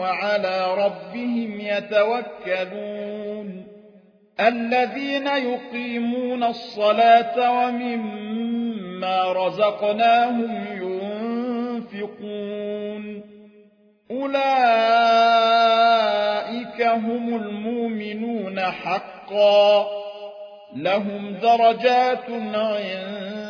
وعلى ربهم يتوكلون الذين يقيمون الصلاة ومما رزقناهم ينفقون أولئك هم المؤمنون حقا لهم درجات عند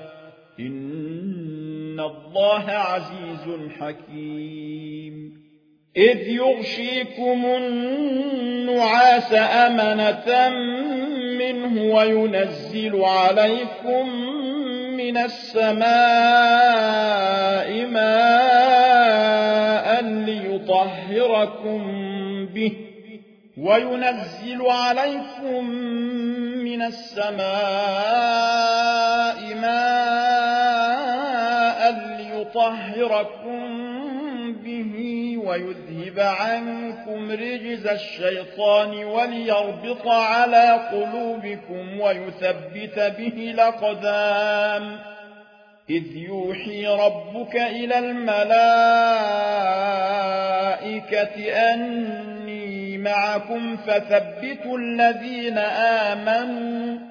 إن الله عزيز حكيم إذ يغشيكم النعاس أمنة منه وينزل عليكم من السماء ماء ليطهركم به وينزل عليكم من السماء ماء ليطهركم به ويذهب عنكم رجز الشيطان وليربط على قلوبكم ويثبت به الأقدام. إذ يوحي ربك إلى الملائكة أني معكم فثبتوا الذين آمنوا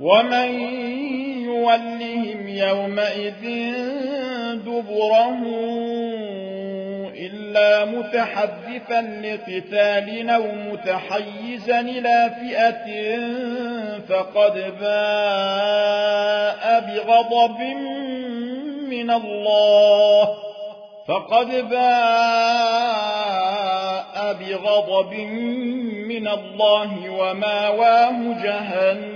ومن يولهم يومئذ دبره إلا متحدثا لقتال أو متحيزا إلى فئة فقد باء بغضب من الله فقد باء بغضب من الله وماواه جهنم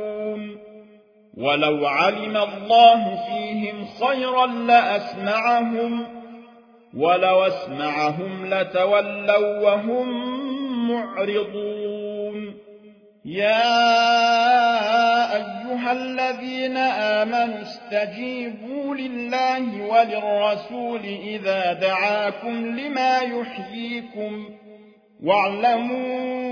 ولو علم الله فيهم خيرا لأسمعهم ولو أسمعهم لتولوا وهم معرضون. يا أيها الذين آمنوا استجيبوا لله وللرسول إذا دعاكم لما يحييكم واعلموا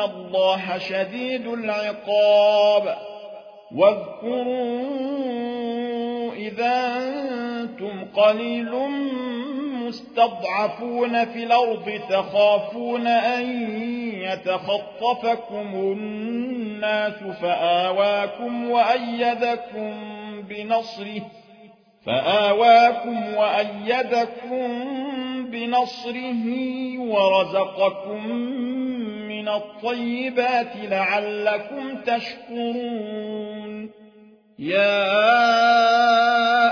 الله شديد العقاب واذكروا إذا أنتم قليل مستضعفون في الأرض تخافون أن يتخطفكم الناس فآواكم وأيدكم بنصره فآواكم وأيدكم بنصره ورزقكم من الطيبات لعلكم تشكرون. يا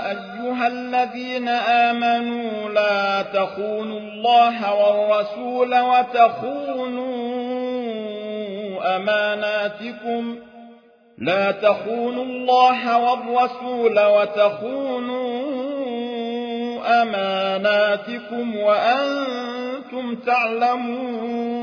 أيها الذين آمنوا لا تخونوا الله والرسول وتخونوا أماناتكم. لا تخونوا الله والرسول وتخونوا أماناتكم وأنتم تعلمون.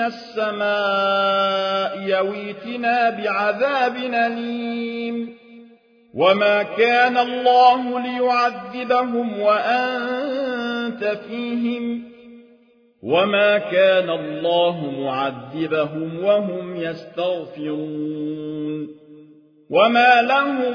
السماء يويتنا بعذاب أليم وما كان الله ليعذبهم وأنت فيهم وما كان الله معذبهم وهم يستغفرون وما لهم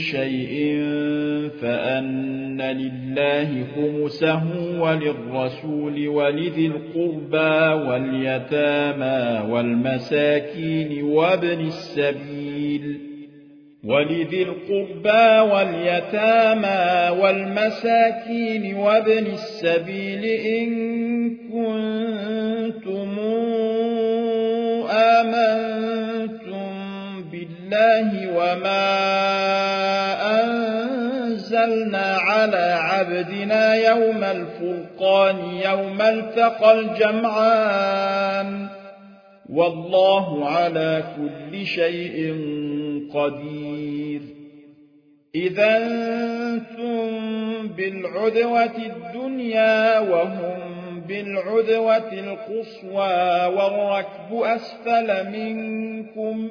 شيء فأن لله خمسه وللرسول ولذي القربى واليتامى والمساكين وابن السبيل ولذي القربى واليتامى والمساكين وابن السبيل إن بالله وما أنزلنا على عبدنا يوم الفرقان يوم التقى الجمعان. والله على كل شيء قدير. إذا أنتم بالعدوة الدنيا وهم بالعدوة القصوى والركب أسفل منكم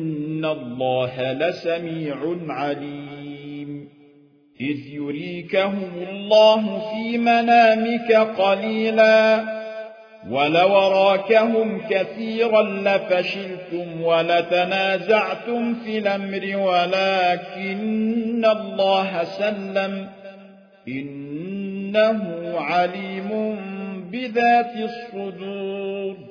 الله لسميع عليم إذ يريكهم الله في منامك قليلا ولو راكهم كثيرا لفشلتم ولتنازعتم في الأمر ولكن الله سلم إنه عليم بذات الصدور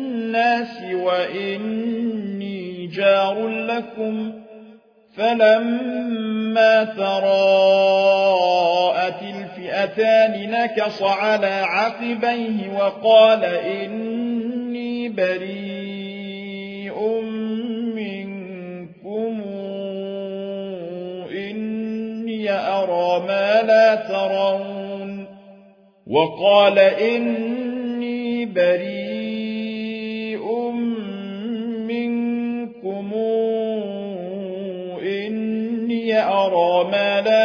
الناس وإني جار لكم فلما تراءت الفئتان نكص على عقبيه وقال إني بريء منكم إني أرى ما لا ترون. وقال إني بريء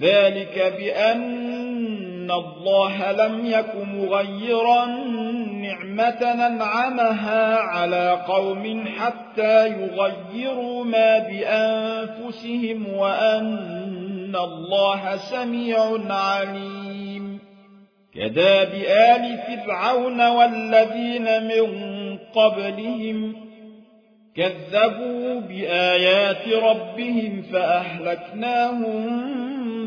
ذلك بأن الله لم يك مغيرا نعمة ننعمها على قوم حتى يغيروا ما بأنفسهم وأن الله سميع عليم. كذاب آل فرعون والذين من قبلهم كذبوا بآيات ربهم فأهلكناهم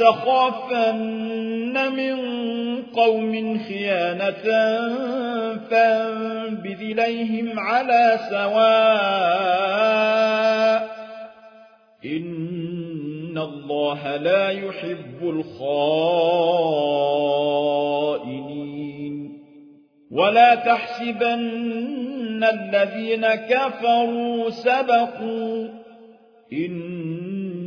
تخافن من قوم خيانة فانبذ إليهم على سواء إن الله لا يحب الخائنين ولا تحسبن الذين كفروا سبقوا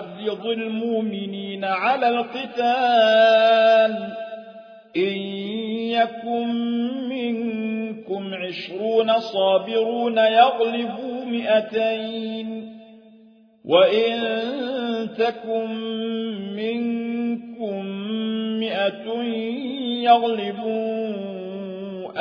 أحرض المؤمنين على القتال. إن يكن منكم عشرون صابرون يغلبوا مئتين. وإن تكن منكم مئة يغلبون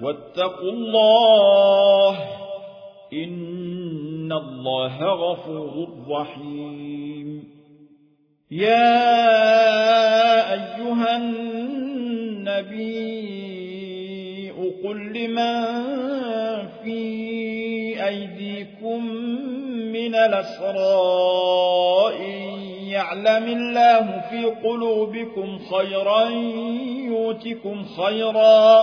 واتقوا الله إن الله غفور رحيم. يا أيها النبي قل لمن في أيديكم من الأسراء يعلم الله في قلوبكم خيرا يوتكم خيرا.